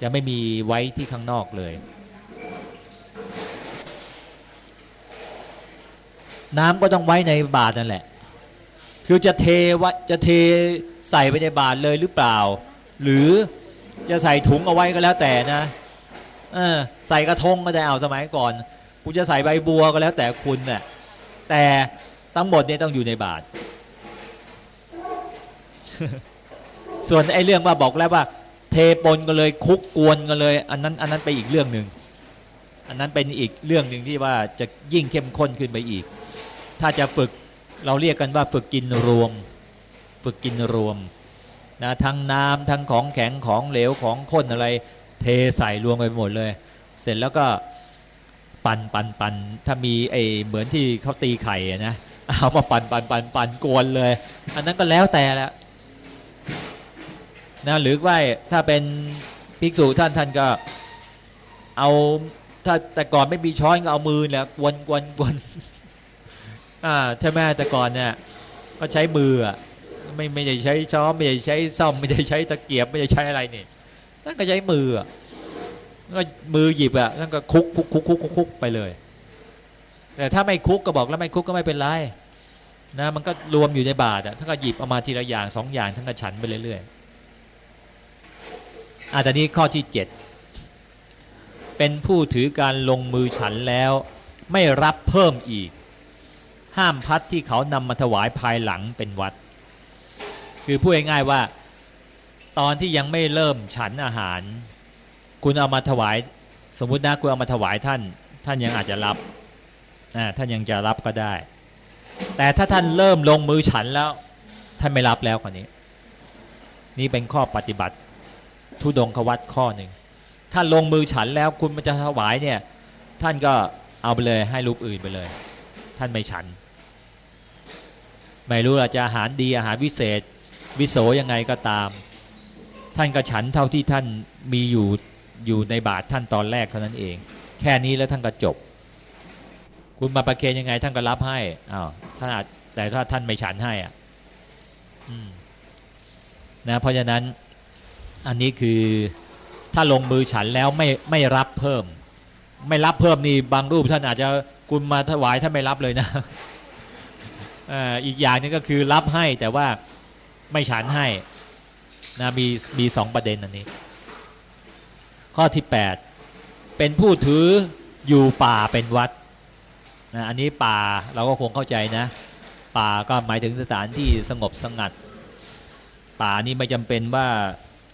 จะไม่มีไว้ที่ข้างนอกเลย น้ำก็ต้องไว้ในบาทนั่นแหละ คือจะเทวะจะเทใส่ไปในบาทเลยหรือเปล่า หรือจะใส่ถุงเอาไว้ก็แล้วแต่นะเออใส่กระทงก็ได้เอาสมัยก่อนคุณจะใส่ใบบัวก็แล้วแต่คุณนะ่ยแต่ทั้งหมดเนี่ยต้องอยู่ในบาท ส่วนไอ้เรื่องว่าบอกแล้วว่า เทปนกันเลยคุกกวนกันเลย อันนั้นอันนั้นไปอีกเรื่องหนึ่งอันนั้นเป็นอีกเรื่องหนึ่งที่ว่าจะยิ่งเข้มข้นขึ้นไปอีก ถ้าจะฝึกเราเรียกกันว่าฝึกกินรวม ฝึกกินรวมนะทั้งน้ำทั้งของแข็งของเหลวของข้นอะไร เทใส่รวมไปหมดเลย เสร็จแล้วก็ปันปันปันถ้ามีไอเหมือนที่เขาตีไข่นะเอามาปันปันปันปันกวนเลย อันนั้นก็แล้วแต่ละ นะหรือว่าถ้าเป็นภิกษุท่านท่านก็เอาถ้าแต่ก่อนไม่มีช้อนก็เอามือแหละกวนกวนกวนอ่าใช่ไหมแต่ก่อนเนี่ยก็ใช้มืออะไม่ไม่ได้ใช้ช้อนไม่ได้ใช้ซ่อมไม่ได้ใช้ตะเกียบไม่ได้ใช้อะไรนี่ท่านก็ใช้มืออะก็มือหยิบอะท่านก็คุกคุกคุกคุกคุกไปเลย แต่ถ้าไม่คุกก็บอกแล้วไม่คุกก็ไม่เป็นไรนะมันก็รวมอยู่ในบาทอะท่านก็หยิบเอามาทีละอย่างสองอย่างท่านก็ฉันไปเรื่อยๆ อะแต่นี้ข้อที่เจ็ดเป็นผู้ถือการลงมือฉันแล้ว ไม่รับเพิ่มอีก ห้ามพัดที่เขานำมาถวายภายหลังเป็นวัด คือพูดง่ายๆว่า ตอนที่ยังไม่เริ่มฉันอาหาร คุณเอามาถวาย สมมุตินะคุณเอามาถวายท่าน ท่านยังอาจจะรับท่านยังจะรับก็ได้ แต่ถ้าท่านเริ่มลงมือฉันแล้ว ท่านไม่รับแล้วคนนี้ นี่เป็นข้อปฏิบัติ ทุดงควัตข้อหนึ่งท่านลงมือฉันแล้วคุณมันจะถวายเนี่ย ท่านก็เอาไปเลยให้รูปอื่นไปเลย ท่านไม่ฉัน ไม่รู้อาจจะอาหารดีอาหารวิเศษ วิโสยังไงก็ตาม ท่านก็ฉันเท่าที่ท่านมีอยู่อยู่ในบาทท่านตอนแรกเท่านั้นเอง แค่นี้แล้วท่านก็จบ คุณมาประเคนยังไงท่านก็รับให้อ้าวท่านอาจแต่ถ้าท่านไม่ฉันให้อะนะเพราะฉะนั้น อันนี้คือถ้าลงมือฉันแล้วไม่ไม่รับเพิ่ม ไม่รับเพิ่มนี่บางรูปท่านอาจจะคุณมาถวายท่านไม่รับเลยนะอีกอย่างนึงก็คือรับให้แต่ว่าไม่ฉันให้นะมีมีสองประเด็นอันนี้ ข้อที่ 8 เป็นผู้ถืออยู่ป่าเป็นวัดนะอันนี้ป่าเราก็คงเข้าใจนะ ป่าก็หมายถึงสถานที่สงบสงัด ป่านี่ไม่จำเป็นว่า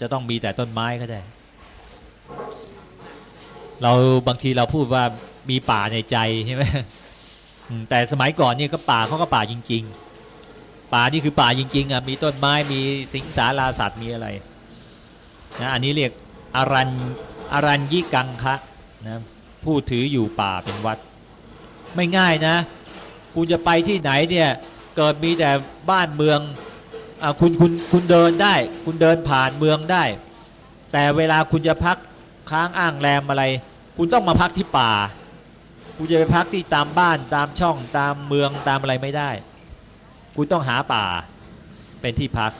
จะต้องมีแต่ต้นไม้ก็ได้ เราบางทีเราพูดว่ามีป่าในใจใช่ไหมแต่สมัยก่อนเนี่ยก็ป่าเขาก็ป่าจริง ๆ ป่านี่คือป่าจริง ๆอะมีต้นไม้มีสิงสาราสัตว์มีอะไรนะอันนี้เรียกอารันอารันยิกังคะนะผู้ถืออยู่ป่าเป็นวัด ไม่ง่ายนะ คุณจะไปที่ไหนเนี่ยเกิดมีแต่บ้านเมือง อคุณคุณคุณเดินได้ คุณเดินผ่านเมืองได้ แต่เวลาคุณจะพักค้างอ้างแรมอะไร คุณต้องมาพักที่ป่า คุณจะไปพักที่ตามบ้านตามช่องตามเมืองตามอะไรไม่ได้ คุณต้องหาป่าเป็นที่พัก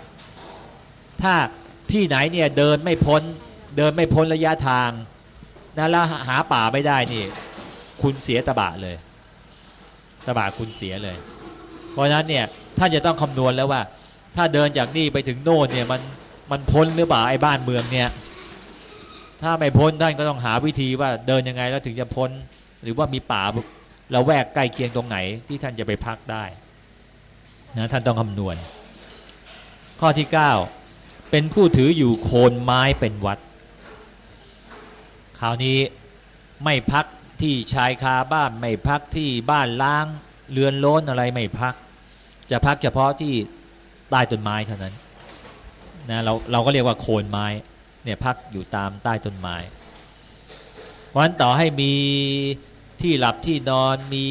ถ้าที่ไหนเนี่ยเดินไม่พ้นเดินไม่พ้นระยะทางนะแล้วหาป่าไม่ได้นี่ คุณเสียตบะเลย ตบะคุณเสียเลย เพราะนั้นเนี่ยท่านจะต้องคำนวณแล้วว่า ถ้าเดินจากนี่ไปถึงโน่นเนี่ยมันมันพ้นหรือเปล่าไอ้บ้านเมืองเนี่ยถ้าไม่พ้นท่านก็ต้องหาวิธีว่าเดินยังไงแล้วถึงจะพ้น หรือว่ามีป่าเราแวกใกล้เคียงตรงไหนที่ท่านจะไปพักได้นะท่านต้องคำนวณ ข้อที่ 9 เป็นผู้ถืออยู่โคนไม้เป็นวัด คราวนี้ไม่พักที่ชายคาบ้านไม่พักที่บ้านล้าง เรือนโล้นอะไรไม่พัก จะพักเฉพาะที่ ใต้ต้นไม้เท่านั้นนะเราเราก็เรียกว่าโคนไม้เนี่ยพักอยู่ตามใต้ต้นไม้วันต่อให้มีที่หลับที่นอนมี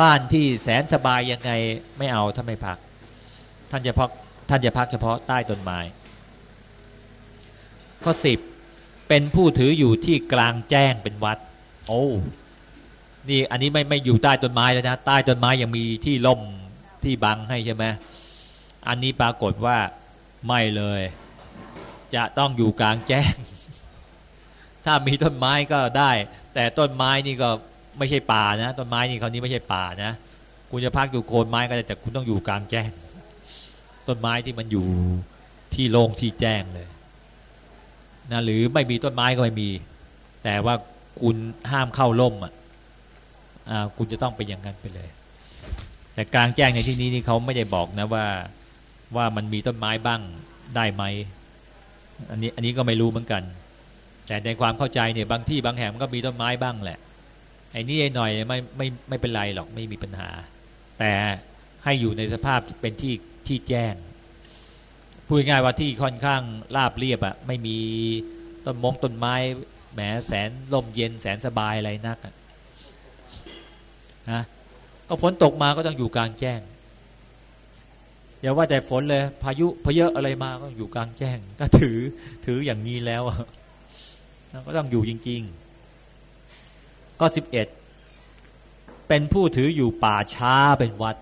บ้านที่แสนสบายยังไงไม่เอาถ้าไม่พัก ท่านจะพักท่านจะพักเฉพาะใต้ต้นไม้ข้อสิบเป็นผู้ถืออยู่ที่กลางแจ้งเป็นวัด โอ้นี่อันนี้ไม่ไม่อยู่ใต้ต้นไม้แล้วนะใต้ต้นไม้ยังมีที่ล่มที่บังให้ใช่ไหม อันนี้ปรากฏว่าไม่เลย จะต้องอยู่กลางแจ้ง ถ้ามีต้นไม้ก็ได้ แต่ต้นไม้นี่ก็ไม่ใช่ป่านะ ต้นไม้นี่คราวนี้ไม่ใช่ป่านะ คุณจะพักอยู่โคนไม้ก็ได้แต่คุณต้องอยู่กลางแจ้ง ต้นไม้ที่มันอยู่ที่โล่งที่แจ้งเลยนะหรือไม่มีต้นไม้ก็ไม่มี แต่ว่าคุณห้ามเข้าร่มอะคุณจะต้องเป็นอย่างนั้นไปเลย แต่กลางแจ้งในที่นี้นี่เขาไม่ได้บอกนะว่า ว่ามันมีต้นไม้บ้างได้ไหมอันนี้อันนี้ก็ไม่รู้เหมือนกัน แต่ในความเข้าใจเนี่ยบางที่บางแห่งมันก็มีต้นไม้บ้างแหละไอ้นี่ไอ้หน่อยไม่ไม่ไม่เป็นไรหรอกไม่มีปัญหา แต่ให้อยู่ในสภาพเป็นที่ที่แจ้งพูดง่ายว่าที่ค่อนข้างราบเรียบอะไม่มีต้นมงต้นไม้แหมแสนลมเย็นแสนสบายอะไรนักนะก็ฝนตกมาก็ต้องอยู่กลางแจ้ง อย่าว่าแต่ฝนเลย พายุพาเยอะอะไรมาก็อยู่กลางแจ้ง ก็ถือถืออย่างนี้แล้วก็ต้องอยู่จริง ๆ ก็สิบเอ็ดเป็นผู้ถืออยู่ป่าช้าเป็นวัด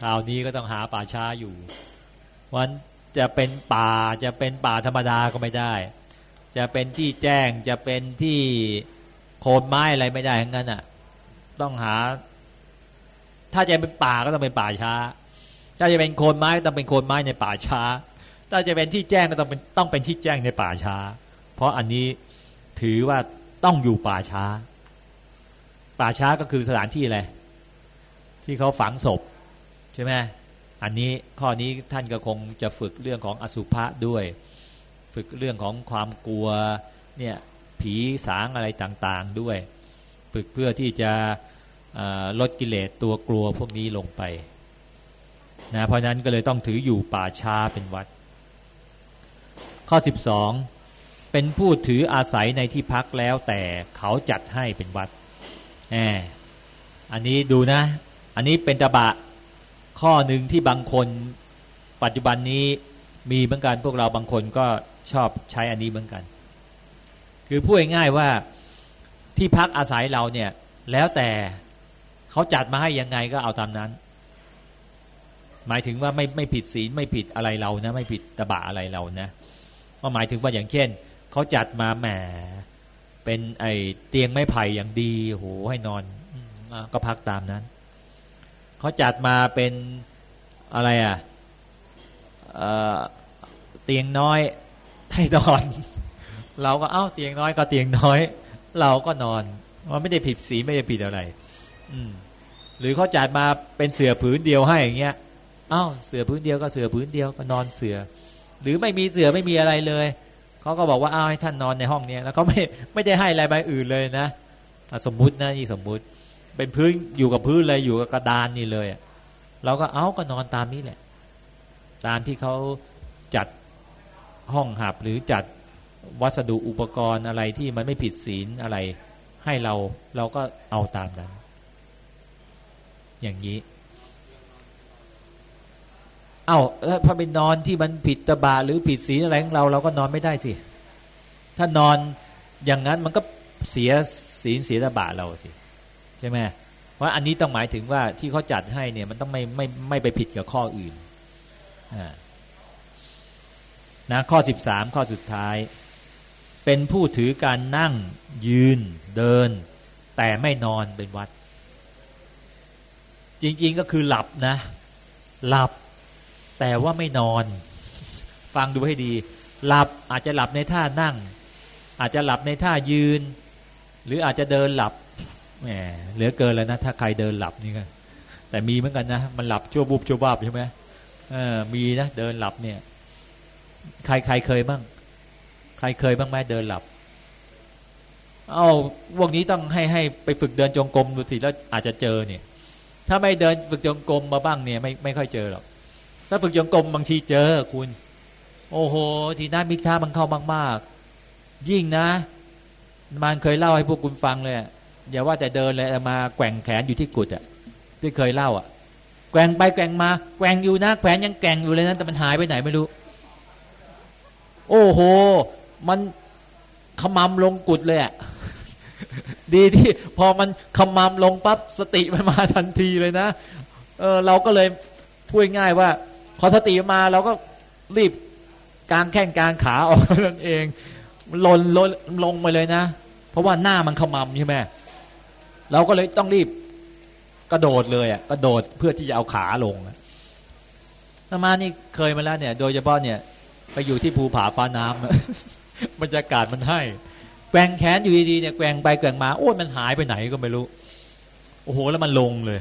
คราวนี้ก็ต้องหาป่าช้าอยู่ วันจะเป็นป่าจะเป็นป่าธรรมดาก็ไม่ได้ จะเป็นที่แจ้งจะเป็นที่โคนไม้อะไรไม่ได้ทั้งนั้นอะ ต้องหา ถ้าจะเป็นป่าก็ต้องเป็นป่าช้า ถ้าจะเป็นโคนไม้ต้องเป็นโคนไม้ในป่าช้า ถ้าจะเป็นที่แจ้งก็ต้องเป็นต้องเป็นที่แจ้งในป่าช้า เพราะอันนี้ถือว่าต้องอยู่ป่าช้า ป่าช้าก็คือสถานที่อะไรที่เขาฝังศพใช่ไหมอันนี้ข้อนี้ท่านก็คงจะฝึกเรื่องของอสุภะด้วย ฝึกเรื่องของความกลัวเนี่ยผีสางอะไรต่างๆด้วย ฝึกเพื่อที่จะลดกิเลสตัวกลัวพวกนี้ลงไป นะเพราะนั้นก็เลยต้องถืออยู่ป่าช้าเป็นวัด ข้อสิบสองเป็นผู้ถืออาศัยในที่พักแล้วแต่เขาจัดให้เป็นวัดแหมอันนี้ดูนะ อันนี้เป็นตบะข้อหนึ่งที่บางคนปัจจุบันนี้มีเหมือนกันพวกเราบางคนก็ชอบใช้อันนี้เหมือนกัน คือพูดง่ายๆว่าที่พักอาศัยเราเนี่ย แล้วแต่เขาจัดมาให้ยังไงก็เอาตามนั้น หมายถึงว่าไม่ไม่ผิดศีลไม่ผิดอะไรเรานะ ไม่ผิดตบะอะไรเรานะก็หมายถึงว่าอย่างเช่นเขาจัดมาแหมเป็นไอเตียงไม้ไผ่อย่างดีโหให้นอนก็พักตามนั้นเขาจัดมาเป็นอะไรอะเเตียงน้อยให้นอน เราก็เอ้าเตียงน้อยก็เตียงน้อย เราก็นอนมันไม่ได้ผิดสีไม่ได้ผิดอะไร อืม หรือเขาจัดมาเป็นเสื่อผืนเดียวให้อย่างเงี้ย อ้าวเสือพื้นเดียวก็เสือพื้นเดียวก็นอนเสือ หรือไม่มีเสือไม่มีอะไรเลยเขาก็บอกว่าอ้าวให้ท่านนอนในห้องเนี้ยแล้วเขาไม่ไม่ได้ให้อะไรใบอื่นเลยนะสมมุตินะนี่สมมุติ เป็นพื้นอยู่กับพื้นเลยอยู่กับกระดานนี่เลยเราก็เอาก็นอนตามนี้แหละ ตามที่เขาจัดห้องหับหรือจัดวัสดุอุปกรณ์อะไรที่มันไม่ผิดศีลอะไร ให้เราเราก็เอาตามนั้น อย่างนี้ เอา้าพอไปนอนที่มันผิดตบะหรือผิดศีลอะไรของเราเราก็นอนไม่ได้สิ ถ้านอนอย่างนั้นมันก็เสียศีลเสียตบะเราสิใช่ไหมเพราะอันนี้ต้องหมายถึงว่าที่เขาจัดให้เนี่ย มันต้องไม่ไม่ไม่ไปผิดกับข้ออื่นนะข้อสิบสามข้อสุดท้าย เป็นผู้ถือการนั่งยืนเดิน แต่ไม่นอนเป็นวัด จริง ๆก็คือหลับนะ หลับ แต่ว่าไม่นอน ฟังดูให้ดี หลับอาจจะหลับในท่านั่ง อาจจะหลับในท่ายืน หรืออาจจะเดินหลับแหมเหลือเกินแล้วนะ ถ้าใครเดินหลับนี่ก็แต่มีเหมือนกันนะมันหลับชั่วบุบชั่วบ้าใช่ไหมเออมีนะเดินหลับเนี่ย ใครใครเคยบ้าง ใครเคยบ้างไหมเดินหลับ เอาพวกนี้ต้องให้ให้ไปฝึกเดินจงกรมดูสิแล้วอาจจะเจอเนี่ย ถ้าไม่เดินฝึกจงกรมมาบ้างเนี่ย ไม่ไม่ค่อยเจอหรอก ถ้าฝึกยงกลมบางทีเจอคุณ โอ้โห ทีน้ามิกท้ามันเข้ามาก ๆ ยิ่งนะ มันเคยเล่าให้พวกคุณฟังเลยอย่าว่าแต่เดินเลยมาแกว่งแขนอยู่ที่กุดอะที่เคยเล่าอะแกว่งไปแกว่งมาแกว่งอยู่นะแขวนยังแกว่งอยู่เลยนะแต่มันหายไปไหนไม่รู้ โอ้โห มันขมำลงกุดเลยอะดีที่พอมันขมำลงปั๊บสติมันมาทันทีเลยนะเออเราก็เลยพูดง่ายว่า พอสติมาเราก็รีบกางแข้งกางขาออกนั่นเองลนลนลงไปเลยนะ เพราะว่าหน้ามันขมำใช่ไหมเราก็เลยต้องรีบกระโดดเลยอะกระโดดเพื่อที่จะเอาขาลงนมานี่เคยมาแล้วเนี่ย โดยเฉพาะเนี่ย ไปอยู่ที่ภูผาฟ้าน้ำบรรยากาศมันให้แกว่งแขนอยู่ดีๆเนี่ยแกว่งไปแกว่งมาโอ้ยมันหายไปไหนก็ไม่รู้ โอ้โหแล้วมันลงเลย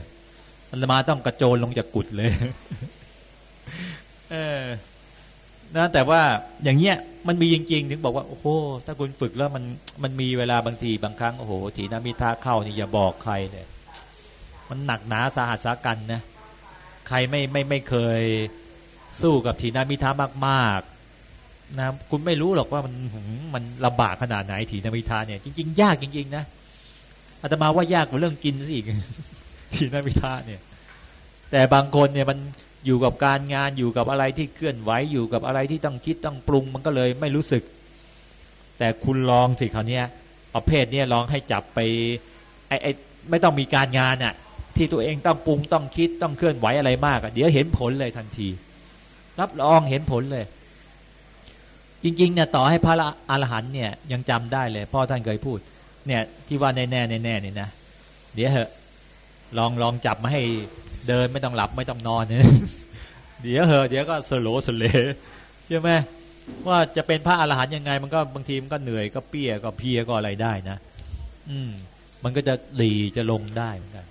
มันมาต้องกระโจนลงจากกุดเลย เออนะแต่ว่าอย่างเงี้ยมันมีจริงๆ ถึงบอกว่าโอ้โหถ้าคุณฝึกแล้วมันมันมีเวลาบางทีบางครั้งโอ้โหถีนามิทาเข้านี่อย่าบอกใครเลยมันหนักหนาสาหัสสากันนะใครไม่ไม่ไม่เคยสู้กับถีนามิทามากๆนะคุณไม่รู้หรอกว่ามันมันลำบากขนาดไหนถีนามิทาเนี่ย จริง ๆ ยากจริง ๆ นะอาตมาว่ายากกว่าเรื่องกินซะอีกถีนามิทาเนี่ย แต่บางคนเนี่ยมัน อยู่กับการงานอยู่กับอะไรที่เคลื่อนไหวอยู่กับอะไรที่ต้องคิดต้องปรุงมันก็เลยไม่รู้สึก แต่คุณลองสิคราวนี้ประเภทนี้ลองให้จับไปไอ้ไอ้ไม่ต้องมีการงานอะ ที่ตัวเองต้องปรุงต้องคิดต้องเคลื่อนไหวอะไรมากอะเดี๋ยวเห็นผลเลยทันที รับรองเห็นผลเลย จริงๆเนี่ยต่อให้พระอรหันเนี่ยยังจำได้เลยพ่อท่านเคยพูด เนี่ยที่ว่าแน่แน่แน่เนี่ยนะเดี๋ยวเหอะลองลองจับมาให้ เดินไม่ต้องหลับไม่ต้องนอนเนี่ยเดี๋ยวเหอะเดี๋ยวก็สโลสเลใช่ไหมว่าจะเป็นพระอรหันต์ยังไง มันก็บางทีมันก็เหนื่อยก็เปียก็เพียก็อะไรได้นะ อืม มันก็จะดีจะลงได้เหมือนกัน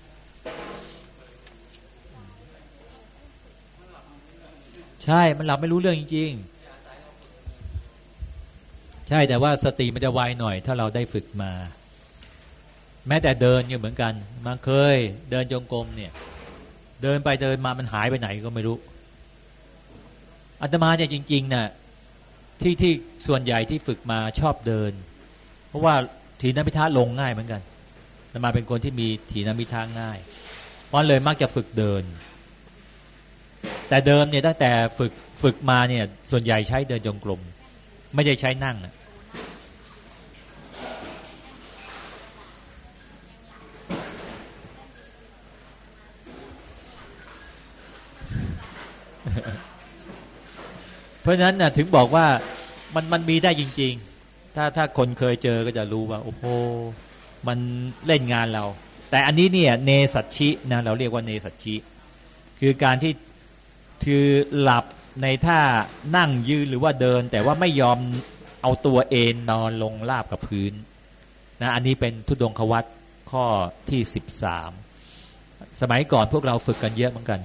ใช่มันหลับไม่รู้เรื่องจริง ๆ ใช่แต่ว่าสติมันจะไวหน่อย ถ้าเราได้ฝึกมา แม้แต่เดินก็เหมือนกันมาเคย เดินจงกรมเนี่ย เดินไปเดินมามันหายไปไหนก็ไม่รู้อาตมาเนี่ยจริงๆนะ่ะที่ที่ส่วนใหญ่ที่ฝึกมาชอบเดิน เพราะว่าถีนมิทาลงง่ายเหมือนกันอาตมาเป็นคนที่มีถีนมิทาง่าย เพราะเลยมักจะฝึกเดิน แต่เดิมเนี่ยตั้งแต่ฝึกฝึกมาเนี่ย ส่วนใหญ่ใช้เดินจงกรมไม่ได้ใช้นั่งเพ ราะฉะนั้นนะถึงบอกว่ามันมันมีได้จริง ๆ ถ้าถ้าคนเคยเจอก็จะรู้ว่าโอ้โหมันเล่นงานเรา แต่อันนี้เนี่ยเนสัชชินะเราเรียกว่าเนสัชชิคือการที่คือหลับในท่านั่งยืนหรือว่าเดิน แต่ว่าไม่ยอมเอาตัวเอนนอนลงราบกับพื้นนะอันนี้เป็นทุดงควัตข้อที่สิบสามสมัยก่อนพวกเราฝึกกันเยอะเหมือนกัน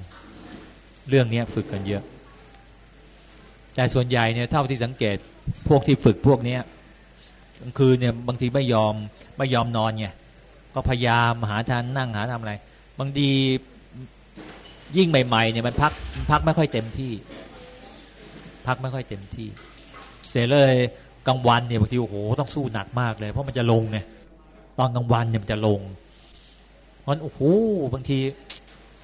เรื่องนี้ฝึกกันเยอะ แต่ส่วนใหญ่เนี่ยเท่าที่สังเกตพวกที่ฝึกพวกเนี้ยกลางคืนเนี่ยบางทีไม่ยอมไม่ยอมนอนไงก็พยายามหาทานนั่งหาทำอะไร บางทียิ่งใหม่ๆเนี่ยมันพักพักไม่ค่อยเต็มที่ พักไม่ค่อยเต็มที่ เสร็จเลยกลางวันเนี่ยบางทีโอ้โหต้องสู้หนักมากเลย เพราะมันจะลงไงตอนกลางวันเนี่ยมันจะลงเพราะโอ้โหบางที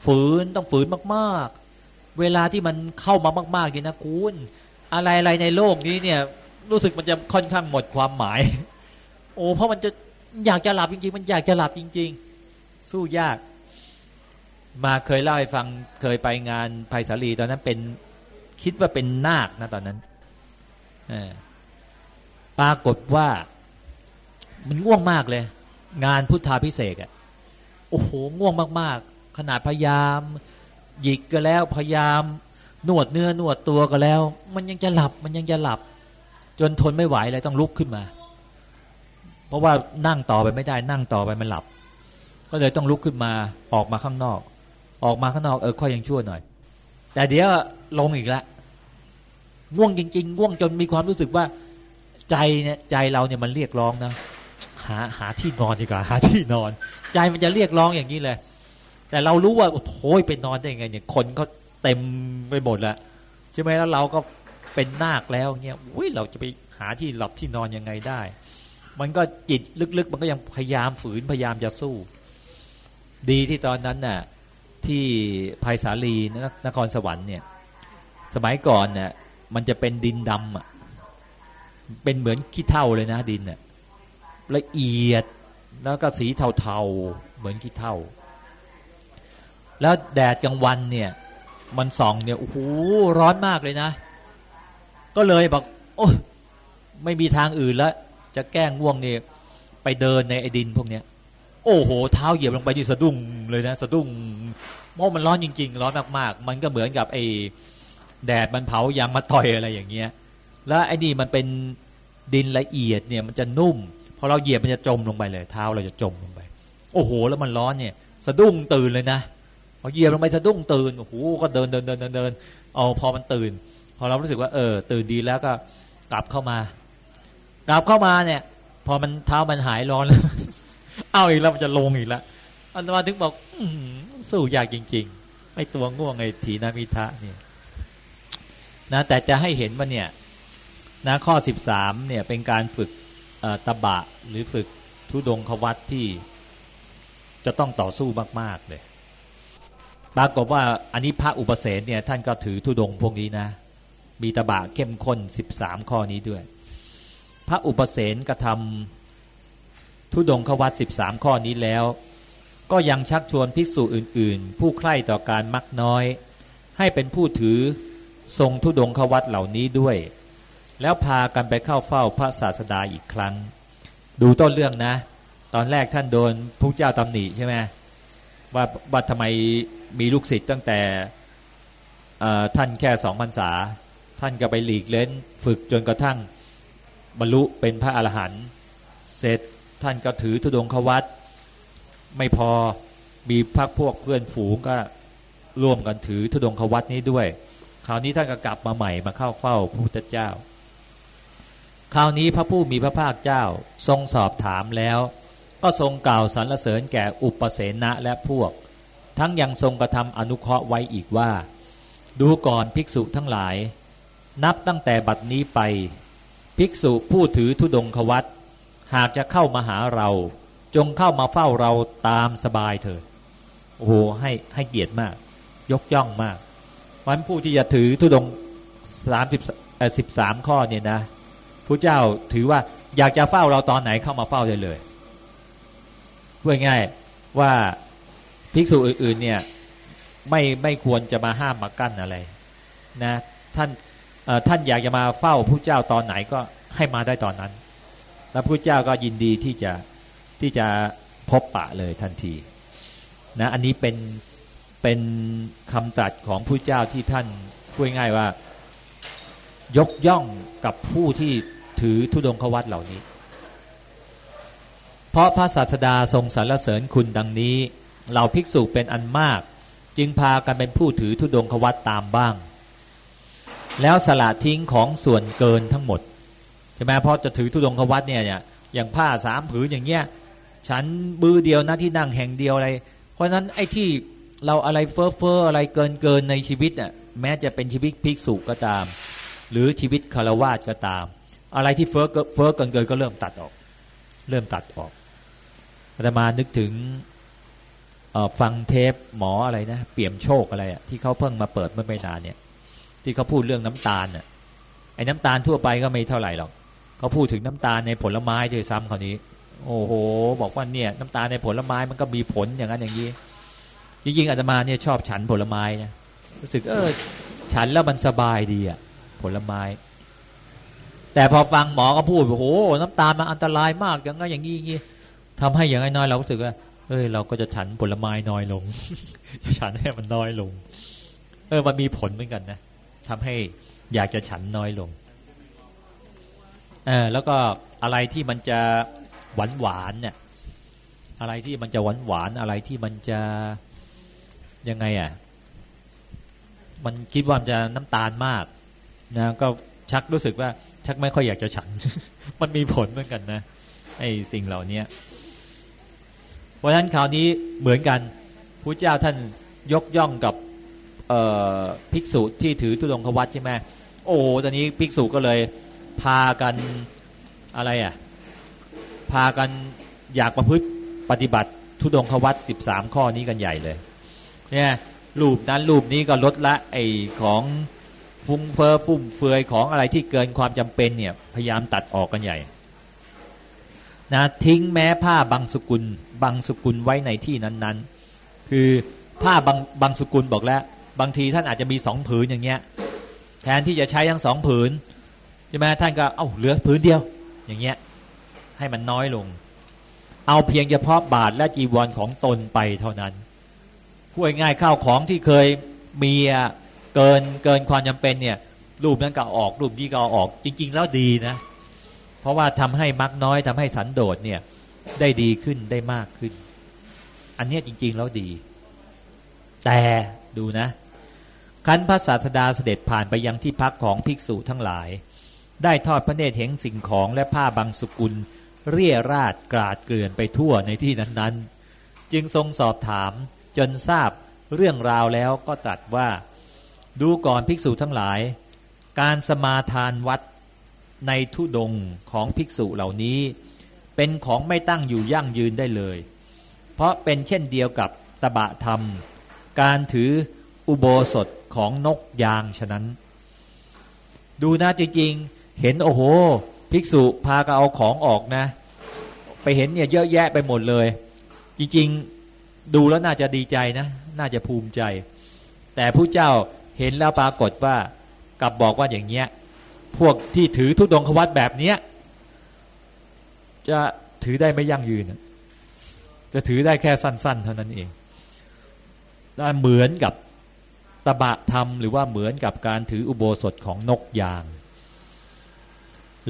ฝืนต้องฝืนมาก เวลาที่มันเข้ามามากๆนี่นะคุณอะไรอะไรในโลกนี้เนี่ย รู้สึกมันจะค่อนข้างหมดความหมาย โอ้เพราะมันจะอยากจะหลับจริง ๆ มันอยากจะหลับจริง ๆ สู้ยาก มาเคยเล่าให้ฟังเคยไปงานภัยสาลีตอนนั้นเป็นคิดว่าเป็นนาคนะตอนนั้นปรากฏว่า มันง่วงมากเลย งานพุทธาพิเศษอะโอ้โหง่วงมาก ๆ ขนาดพยายาม หยิกก็แล้วพยายาม นวดเนื้อนวดตัวก็แล้ว มันยังจะหลับมันยังจะหลับ จนทนไม่ไหวเลยต้องลุกขึ้นมา เพราะว่านั่งต่อไปไม่ได้ นั่งต่อไปมันหลับ ก็เลยต้องลุกขึ้นมาออกมาข้างนอก ออกมาข้างนอกเออค่อยยังชั่วหน่อย แต่เดี๋ยวลงอีกล้วง่วงจริงๆง่วงจนมีความรู้สึกว่า ใจเนี่ยใจเราเนี่ยมันเรียกร้องนะหาหาที่นอนดีกว่าหาที่นอน ใจมันจะเรียกร้องอย่างนี้เลย แต่เรารู้ว่าโอ้ยไปนอนได้ยังไงเนี่ยคนก็เต็มไปหมดแล้วใช่ไหมแล้วเราก็เป็นนาคแล้วเนี่ยอุ้ยเราจะไปหาที่หลับที่นอนยังไงได้ มันก็จิตลึกๆ มันก็ยังพยายามฝืนพยายามจะสู้ ดีที่ตอนนั้นน่ะ ที่ภัยสาลีนครสวรรค์เนี่ย สมัยก่อนเนี่ยมันจะเป็นดินดำอะเป็นเหมือนขี้เท่าเลยนะดินน่ะละเอียดแล้วก็สีเทาๆเหมือนขี้เท่า แล้วแดดกลางวันเนี่ย มันส่องเนี่ยโอ้โหร้อนมากเลยนะ ก็เลยบอกโอ้ไม่มีทางอื่นแล้ว จะแก้ง่วงเนี่ยไปเดินในไอดินพวกเนี้ย โอ้โห เท้าเหยียบลงไปที่สะดุ้งเลยนะ สะดุ้งเพราะมันร้อนจริง ๆ ร้อนมากๆ มันก็เหมือนกับไอแดดมันเผายางมาต่อยอะไรอย่างเงี้ย แล้วไอ้นี่มันเป็นดินละเอียดเนี่ย มันจะนุ่มพอเราเหยียบมันจะจมลงไปเลย เท้าเราจะจมลงไป โอ้โห แล้วมันร้อนเนี่ย สะดุ้งตื่นเลยนะ พอเหยียบลงไปสะดุ้งตื่นโอ้โหก็เดินเดินเดินเดินเดินเอาพอมันตื่น พอเรารู้สึกว่าเออ ตื่นดีแล้วก็กลับเข้ามากลับเข้ามาเนี่ย พอมันเท้ามันหายร้อนแล้วเอาอีกแล้วมันจะลงอีกแล้วอันมาถึงบอกอสู้ยากจริง ๆ ไม่ตัวง่วงไอ้ถีนามิทะเนี่ยนะแต่จะให้เห็นว่าเนี่ยนะข้อสิบสามเนี่ยเป็นการฝึกตบะหรือฝึกทุดงควัตที่จะต้องต่อสู้มาก ๆ เลย ปรากฏว่าอันนี้พระอุปเสนเนี่ยท่านก็ถือทุดงพวกนี้นะ มีตบะเข้มข้นสิบสามข้อนี้ด้วย พระอุปเสนกระทำทุดงควัตสิบสามข้อนี้แล้ว ก็ยังชักชวนภิกษุอื่น ๆ ผู้ใคร่ต่อการมักน้อย ให้เป็นผู้ถือทรงทุดงควัตเหล่านี้ด้วย แล้วพากันไปเข้าเฝ้าพระศาสดาอีกครั้ง ดูต้นเรื่องนะ ตอนแรกท่านโดนพระเจ้าตำหนิใช่ไหมว่าว่าทำไม มีลูกศิษย์ตั้งแต่ท่านแค่สองพรรษา ท่านก็ไปหลีกเล่นฝึกจนกระทั่งบรรลุเป็นพระอรหันต์เสร็จท่านก็ถือธุดงควัตไม่พอมีพักพวกเพื่อนฝูงก็ร่วมกันถือธุดงควัตนี้ด้วย คราวนี้ท่านก็กลับมาใหม่มาเข้าเฝ้าพระพุทธเจ้า คราวนี้พระผู้มีพระภาคเจ้าทรงสอบถามแล้ว ก็ทรงกล่าวสรรเสริญแก่อุปเสนะและพวก ทั้งยังทรงกระทำอนุเคราะห์ไว้อีกว่า ดูก่อนภิกษุทั้งหลาย นับตั้งแต่บัดนี้ไป ภิกษุผู้ถือธุดงควัตหากจะเข้ามาหาเรา จงเข้ามาเฝ้าเราตามสบายเถิดโอ้โหให้ให้เกียรติมาก ยกย่องมากวันผู้ที่จะถือธุดงสามสิบสิบสามข้อเนี่ยนะพระเจ้าถือว่าอยากจะเฝ้าเราตอนไหนเข้ามาเฝ้าได้เลยพูดง่ายว่า ภิกษุอื่น ๆ เนี่ยไม่ไม่ควรจะมาห้ามมากั้นอะไร นะท่านท่านอยากจะมาเฝ้าพระเจ้าตอนไหนก็ให้มาได้ตอนนั้น แล้วพระเจ้าก็ยินดีที่จะที่จะพบปะเลยทันที นะ อันนี้เป็นเป็นคำตรัสของพระเจ้าที่ท่านพูดง่ายว่า ยกย่องกับผู้ที่ถือธุดงควัตเหล่านี้ เพราะพระศาสดาทรงสรรเสริญคุณดังนี้ เหล่าภิกษุเป็นอันมาก จึงพากันเป็นผู้ถือธุดงควัตตามบ้าง แล้วสละทิ้งของส่วนเกินทั้งหมดใช่ไหมเพราะจะถือธุดงควัตเนี่ยอย่างผ้าสามผืนอย่างเงี้ยฉันบือเดียวนะที่นั่งแห่งเดียวอะไร เพราะฉะนั้นไอ้ที่เราอะไรเฟ้อเฟ้ออะไรเกินเกินในชีวิตอะแม้จะเป็นชีวิตภิกษุก็ตาม หรือชีวิตคารวาสก็ตาม อะไรที่เฟ้อเฟ้อเกินเกินก็เริ่มตัดออก เริ่มตัดออกอาตมานึกถึง ฟังเทปหมออะไรนะเปี่ยมโชคอะไรอะที่เขาเพิ่งมาเปิดเมื่อไม่นานเนี่ย ที่เขาพูดเรื่องน้ำตาลอะไอ้น้ำตาลทั่วไปก็ไม่เท่าไหร่หรอกเขาพูดถึงน้ำตาลในผลไม้ด้วยซ้ำคราวนี้ โอ้โห บอกว่าเนี่ย น้ำตาลในผลไม้มันก็มีผลอย่างนั้นอย่างนี้จริงๆอาตมาเนี่ยชอบฉันผลไม้นะรู้สึกเออ ฉันแล้วมันสบายดีอะผลไม้ แต่พอฟังหมอก็พูดโอ้โหน้ำตาลมันอันตรายมากอย่างนั้นอย่างนี้อย่างนี้ทำให้อย่างน้อยเรารู้สึกว่า เอ้ยเราก็จะฉันผลไม้น้อยลงจะฉันให้มันน้อยลง เออมันมีผลเหมือนกันนะทำให้อยากจะฉันน้อยลงเออแล้วก็อะไรที่มันจะหวานหวานเนี่ย อะไรที่มันจะหวานหวานอะไรที่มันจะยังไงอะ มันคิดว่ามันจะน้ำตาลมากนะก็ชักรู้สึกว่า ชักไม่ค่อยอยากจะฉัน มันมีผลเหมือนกันนะไอ้สิ่งเหล่านี้ เพราะฉะนั้นคราวนี้เหมือนกันพระเจ้าท่านยกย่องกับภิกษุที่ถือทุดงควัตใช่ไหมโอ้ตอนนี้ภิกษุก็เลยพากันอะไรอะ พากันอยากประพฤติปฏิบัติทุดงควัตสิบสามข้อนี้กันใหญ่เลย เนี่ยรูปนั้นรูปนี้ก็ลดละไอของฟุ้งเฟอ้อฟุ่มเฟือยของอะไรที่เกินความจำเป็นเนี่ย พยายามตัดออกกันใหญ่ นะทิ้งแม้ผ้าบางสกุลบางสกุลไว้ในที่นั้นๆ คือผ้าบางบางสกุลบอกแล้ว บางทีท่านอาจจะมีสองผืนอย่างเงี้ย แทนที่จะใช้ทั้งสองผืนใช่ไหมท่านก็เอาเหลือพื้นเดียว อย่างเงี้ย ให้มันน้อยลง เอาเพียงเฉพาะบาทและจีวรของตนไปเท่านั้นพูดง่ายข้าวของที่เคยมีเกินเกินความจำเป็นเนี่ย รูปนั้นก็ออกรูปนี้ก็ออก จริง ๆ แล้วดีนะ เพราะว่าทำให้มักน้อยทำให้สันโดษเนี่ยได้ดีขึ้นได้มากขึ้น อันนี้จริง ๆ แล้วดี แต่ดูนะคันพระศาสดาเสด็จผ่านไปยังที่พักของภิกษุทั้งหลาย ได้ทอดพระเนตรเห็นสิ่งของและผ้าบางสุกุล เรียราดกราดเกลื่อนไปทั่วในที่นั้น ๆ จึงทรงสอบถามจนทราบเรื่องราวแล้วก็ตรัสว่า ดูก่อนภิกษุทั้งหลาย การสมาทานวัด ในทุดงของภิกษุเหล่านี้ เป็นของไม่ตั้งอยู่ยั่งยืนได้เลย เพราะเป็นเช่นเดียวกับตบะธรรม การถืออุโบสถของนกยางฉะนั้น ดูนะจริงๆ เห็นโอ้โห ภิกษุพาก็เอาของออกนะ ไปเห็นเนี่ยเยอะแยะไปหมดเลย จริงๆ ดูแล้วน่าจะดีใจนะ น่าจะภูมิใจ แต่ผู้เจ้าเห็นแล้วปรากฏว่ากลับบอกว่าอย่างเงี้ย พวกที่ถือทุดงควัตแบบเนี้ย จะถือได้ไม่ยั่งยืน จะถือได้แค่สั้น ๆ เท่านั้นเองเหมือนกับตบะธรรมหรือว่าเหมือนกับการถืออุโบสถของนกยาง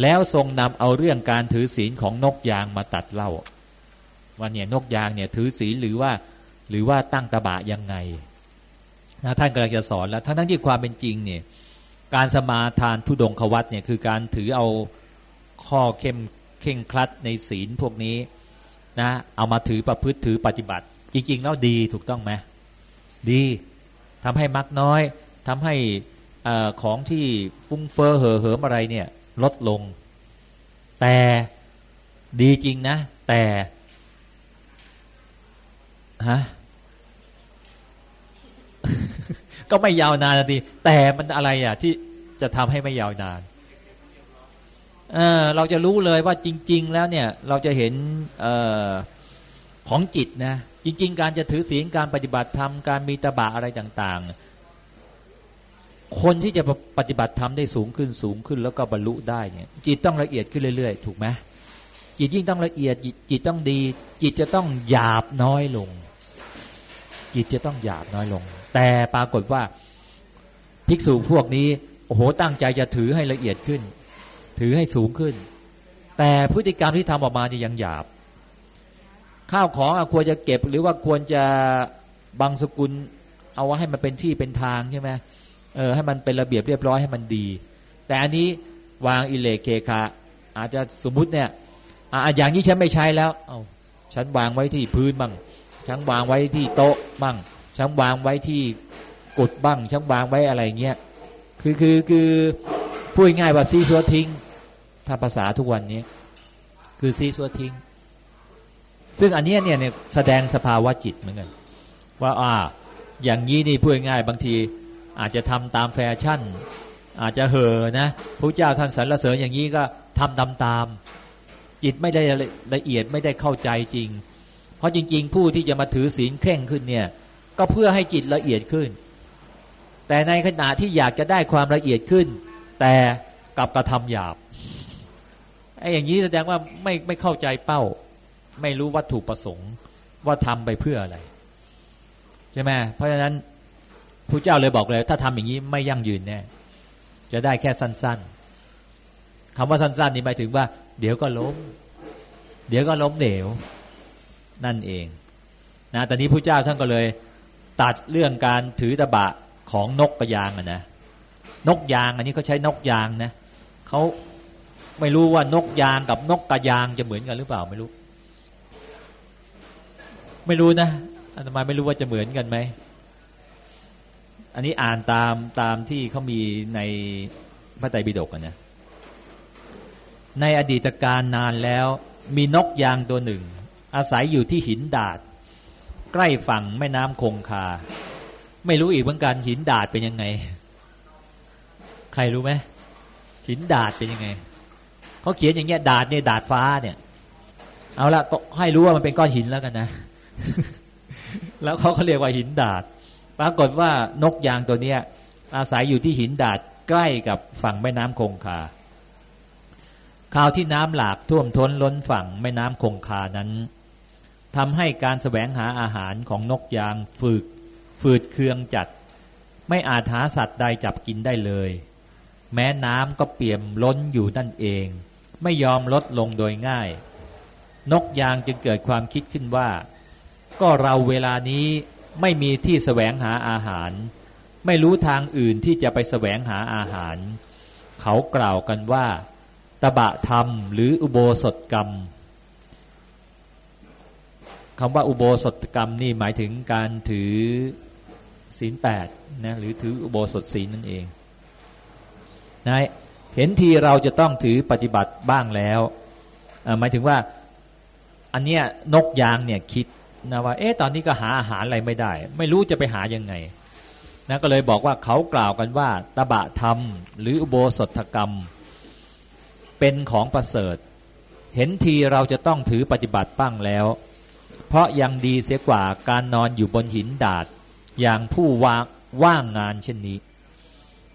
แล้วทรงนำเอาเรื่องการถือศีลของนกยางมาตัดเล่าว่าเนี่ยนกยางเนี่ยถือศีลหรือว่า หรือว่าตั้งตบะยังไงนะท่านกำลังจะสอนแล้วทั้งทั้งที่ความเป็นจริงเนี่ย การสมาทานทุดงควัตเนี่ยคือการถือเอาข้อเข้มเข่งคลัดในศีลพวกนี้นะเอามาถือประพฤติถือปฏิบัติ จริง ๆ แล้วดีถูกต้องไหมดีทำให้มักน้อยทำให้อของที่ฟุ้งเฟอ้อเห่อเหิมอะไรเนี่ย ลดลง แต่ดีจริงนะ แต่ฮะ ก็ไม่ยาวนานทีแต่มันอะไรอะ ที่จะทำให้ไม่ยาวนานเออเราจะรู้เลยว่าจริง ๆ แล้วเนี่ย เราจะเห็นออของจิตนะจริง ๆ การจะถือศีลการปฏิบัติธรรมการมีตบะอะไรต่าง ๆ คนที่จะปฏิบัติธรรมได้สูงขึ้นสูงขึ้นแล้วก็บรรลุได้เนี่ย จิตต้องละเอียดขึ้นเรื่อย ๆ ถูกไหมจิตยิ่งต้องละเอียดจิตต้องดี จิตจะต้องหยาบน้อยลง จิตจะต้องหยาบน้อยลง แต่ปรากฏว่าภิกษุพวกนี้โอ้โหตั้งใจจะถือให้ละเอียดขึ้น ถือให้สูงขึ้น แต่พฤติกรรมที่ทำออกมาเนี่ยยังหยาบ ข้าวของควรจะเก็บ หรือว่าควรจะบางสกุล เอาไว้ให้มันเป็นที่เป็นทางใช่ไหมเออให้มันเป็นระเบียบเรียบร้อยให้มันดี แต่อันนี้วางอิเลเคคาอาจจะสมมุติเนี่ยอ่าอย่างนี้ฉันไม่ใช้แล้ว เอาฉันวางไว้ที่พื้นบ้าง ฉันวางไว้ที่โต๊ะบ้างฉันวางไว้ที่กดบ้างฉันวางไว้อะไรเงี้ยคือคือคือพูดง่ายว่าซีซัวทิ้ง ถ้าภาษาทุกวันนี้ คือซีซัวทิ้ง ซึ่งอันนี้เนี่ยเนี่ยแสดงสภาวะจิตเหมือนกันว่าอ่าอย่างนี้นี่พูดง่ายบางทีอาจจะทำตามแฟชั่น อาจจะเห่อนะพระเจ้าท่านสรรเสริญอย่างนี้ก็ทำตามตามจิตไม่ได้ละเอียดไม่ได้เข้าใจจริง เพราะจริง ๆ ผู้ที่จะมาถือศีลเข่งขึ้นเนี่ย ก็เพื่อให้จิตละเอียดขึ้น แต่ในขณะที่อยากจะได้ความละเอียดขึ้น แต่กลับกระทำหยาบไอ้อย่างนี้แสดงว่าไม่ไม่เข้าใจเป้า ไม่รู้วัตถุประสงค์ว่าทำไปเพื่ออะไรใช่ไหมเพราะฉะนั้นพระเจ้าเลยบอกเลย ถ้าทำอย่างนี้ไม่ยั่งยืนแน่จะได้แค่สั้น ๆคำว่าสั้น ๆ นี่หมายถึงว่า เดี๋ยวก็ล้ม เดี๋ยวก็ล้มเหลว นั่นเองนะตอนนี้พระเจ้าท่านก็เลย ตัดเรื่องการถือตะบะของนกกระยางนะนกยางอันนี้เขาใช้นกยางนะเขาไม่รู้ว่านกยางกับนกกระยางจะเหมือนกันหรือเปล่าไม่รู้ ไม่รู้นะอาตมาไม่รู้ว่าจะเหมือนกันไหมอันนี้อ่านตามตามที่เขามีในพระไตรปิฎกนะในอดีตการนานแล้วมีนกยางตัวหนึ่ง อาศัยอยู่ที่หินดาด ใกล้ฝั่งแม่น้ำคงคา ไม่รู้อีกเหมือนกันหินดาดเป็นยังไง ใครรู้ไหมหินดาดเป็นยังไงเขาเขียนอย่างเงี้ย ดาดเนี่ยดาดฟ้าเนี่ย เอาละก็ให้รู้ว่ามันเป็นก้อนหินแล้วกันนะ แล้วเขาเขาเรียกว่าหินดาดปรากฏว่านกยางตัวเนี้ย อาศัยอยู่ที่หินดาดใกล้กับฝั่งแม่น้ำคงคาคราวที่น้ำหลากท่วมท้นล้นฝั่งแม่น้ำคงคานั้น ทำให้การแสวงหาอาหารของนกยางฝึกฝืดเคืองจัด ไม่อาจหาสัตว์ใดจับกินได้เลย แม้น้ำก็เปี่ยมล้นอยู่นั่นเอง ไม่ยอมลดลงโดยง่าย นกยางจึงเกิดความคิดขึ้นว่า ก็เราเวลานี้ไม่มีที่แสวงหาอาหาร ไม่รู้ทางอื่นที่จะไปแสวงหาอาหาร เขากล่าวกันว่า ตบะธรรมหรืออุโบสถกรรม คำว่าอุโบสถกรรมนี่หมายถึงการถือศีลแปดนะหรือถืออุโบสถศีลนั่นเองนะเห็นทีเราจะต้องถือปฏิบัติบ้างแล้วหมายถึงว่าอันเนี้ยนกยางเนี่ยคิดนะว่าเอ๊ะตอนนี้ก็หาอาหารอะไรไม่ได้ ไม่รู้จะไปหายังไงนะก็เลยบอกว่าเขากล่าวกันว่าตบะธรรม หรืออุโบสถกรรม เป็นของประเสริฐ เห็นทีเราจะต้องถือปฏิบัติบ้างแล้ว เพราะยังดีเสียกว่าการนอนอยู่บนหินดาดอย่างผู้ว่างว่างงานเช่นนี้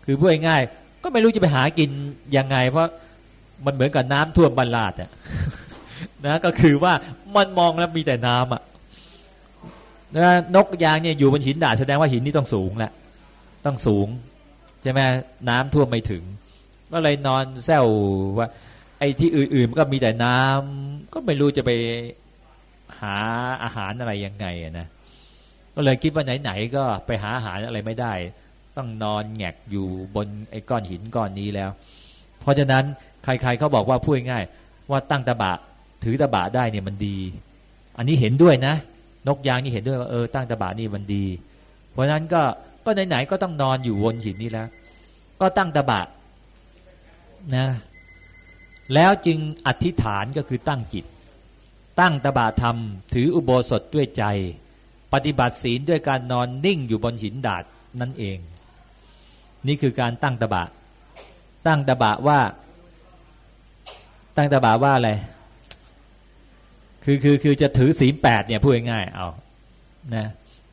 คือพูดง่ายๆก็ไม่รู้จะไปหากินยังไง เพราะมันเหมือนกับน้ำท่วมบรรลาดอะนะก็คือว่ามันมองแล้วมีแต่น้ำอะนะนกยางเนี่ยอยู่บนหินดาดแสดงว่าหินนี่ต้องสูงแหละต้องสูงใช่ไหมน้ำท่วมไม่ถึง ก็เลยนอนแซวว่า ไอ้ที่อื่นๆมันก็มีแต่น้ำก็ไม่รู้จะไป หาอาหารอะไรยังไงนะก็เลยคิดว่าไหนๆก็ไปหาอาหารอะไรไม่ได้ ต้องนอนแงกอยู่บนไอ้ก้อนหินก้อนนี้แล้ว เพราะฉะนั้นใครๆเขาบอกว่าพูดง่ายว่าตั้งตะบะถือตะบะได้เนี่ยมันดี อันนี้เห็นด้วยนะ นกยางนี่เห็นด้วยว่าเออตั้งตะบะนี่มันดี เพราะฉะนั้นก็ก็ไหนๆก็ต้องนอนอยู่บนหินนี่แล้ว ก็ตั้งตะบะนะแล้วจึงอธิษฐานก็คือตั้งจิต ตั้งตบะธรรม ถืออุโบสถด้วยใจ ปฏิบัติศีลด้วยการนอนนิ่งอยู่บนหินดาดนั่นเอง นี่คือการตั้งตบะ ตั้งตบะว่า ตั้งตบะว่าอะไรคือคือคือจะถือศีลแปดเนี่ยพูดง่ายๆเอานะ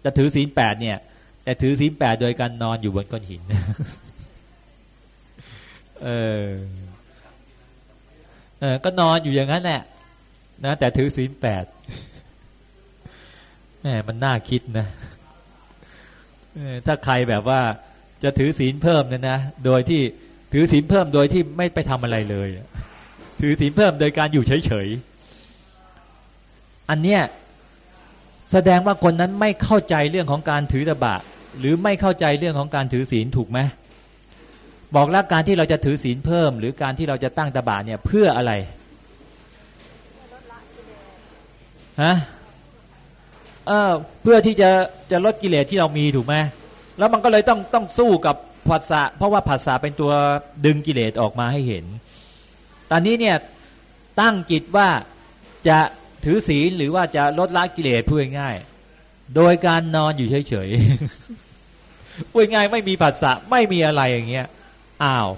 จะถือศีลแปดเนี่ย แต่ถือศีลแปดโดยการนอนอยู่บนก้อนหินเออเออก็นอนอยู่อย่างนั้นแหละ นะแต่ถือศีลแปดแหมมันน่าคิดนะถ้าใครแบบว่าจะถือศีลเพิ่มเนี่ยนะโดยที่ถือศีลเพิ่มโดยที่ไม่ไปทำอะไรเลย ถือศีลเพิ่มโดยการอยู่เฉยๆอันเนี้ยแสดงว่าคนนั้นไม่เข้าใจเรื่องของการถือตบะ หรือไม่เข้าใจเรื่องของการถือศีลถูกไหมบอกแล้วการที่เราจะถือศีลเพิ่ม หรือการที่เราจะตั้งตบะเนี่ยเพื่ออะไร ฮะเออเพื่อที่จะจะลดกิเลสที่เรามีถูกไหมแล้วมันก็เลยต้องต้องสู้กับผัสสะเพราะว่าผัสสะเป็นตัวดึงกิเลสออกมาให้เห็น ตอนนี้เนี่ยตั้งจิตว่าจะถือศีลหรือว่าจะลดละกิเลสพูดง่ายโดยการนอนอยู่เฉยๆพูดง่ายไม่มีผัสสะไม่มีอะไรอย่างเงี้ยอ้าว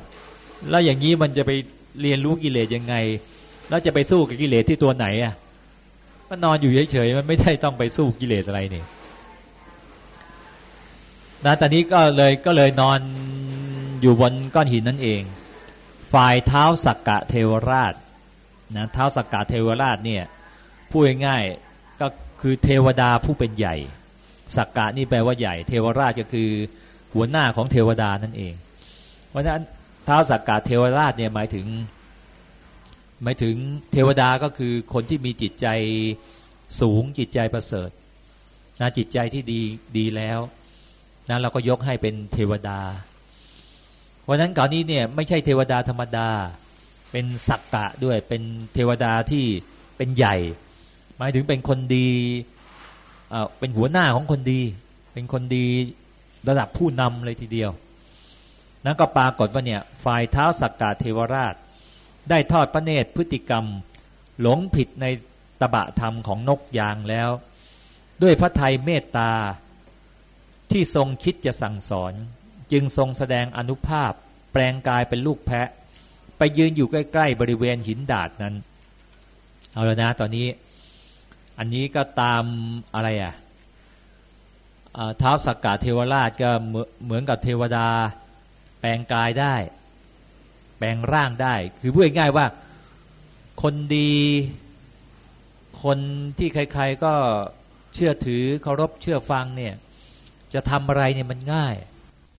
แล้วอย่างนี้มันจะไปเรียนรู้กิเลสยังไง แล้วจะไปสู้กับกิเลสที่ตัวไหนอะ ก็นอนอยู่เฉยๆมันไม่ได้ต้องไปสู้กิเลสอะไรนี่นะตอนนี้ก็เลยก็เลยนอนอยู่บนก้อนหินนั่นเอง ฝ่ายเท้าสักกะเทวราชนะเท้าสักกะเทวราชเนี่ยพูดง่ายๆก็คือเทวดาผู้เป็นใหญ่ สักกะนี่แปลว่าใหญ่ เทวราชก็คือหัวหน้าของเทวดานั่นเอง เพราะฉะนั้นเท้าสักกะเทวราชเนี่ยหมายถึง หมายถึงเทวดาก็คือคนที่มีจิตใจสูงจิตใจประเสริฐนะจิตใจที่ดีดีแล้วนะเราก็ยกให้เป็นเทวดาเพราะฉะนั้นก่อนนี้เนี่ยไม่ใช่เทวดาธรรมดา เป็นสักกะด้วยเป็นเทวดาที่เป็นใหญ่ หมายถึงเป็นคนดีเป็นหัวหน้าของคนดี เป็นคนดีระดับผู้นำเลยทีเดียวนั้นก็ปรากฏว่าเนี่ยฝ่ายเท้าสักกะเทวราช ได้ทอดพระเนตรพฤติกรรม หลงผิดในตบะธรรมของนกยางแล้ว ด้วยพระไทยเมตตา ที่ทรงคิดจะสั่งสอน จึงทรงแสดงอนุภาพ แปลงกายเป็นลูกแพะ ไปยืนอยู่ใกล้ ๆ บริเวณหินดาดนั้น เอาแล้วนะตอนนี้ อันนี้ก็ตามอะไรอะเท้าสักกะเทวราชก็เหมือนกับเทวดา แปลงกายได้ แปลงร่างได้ คือพูดง่ายว่า คนดี คนที่ใคร ๆก็เชื่อถือเคารพเชื่อฟังเนี่ย จะทำอะไรเนี่ยมันง่าย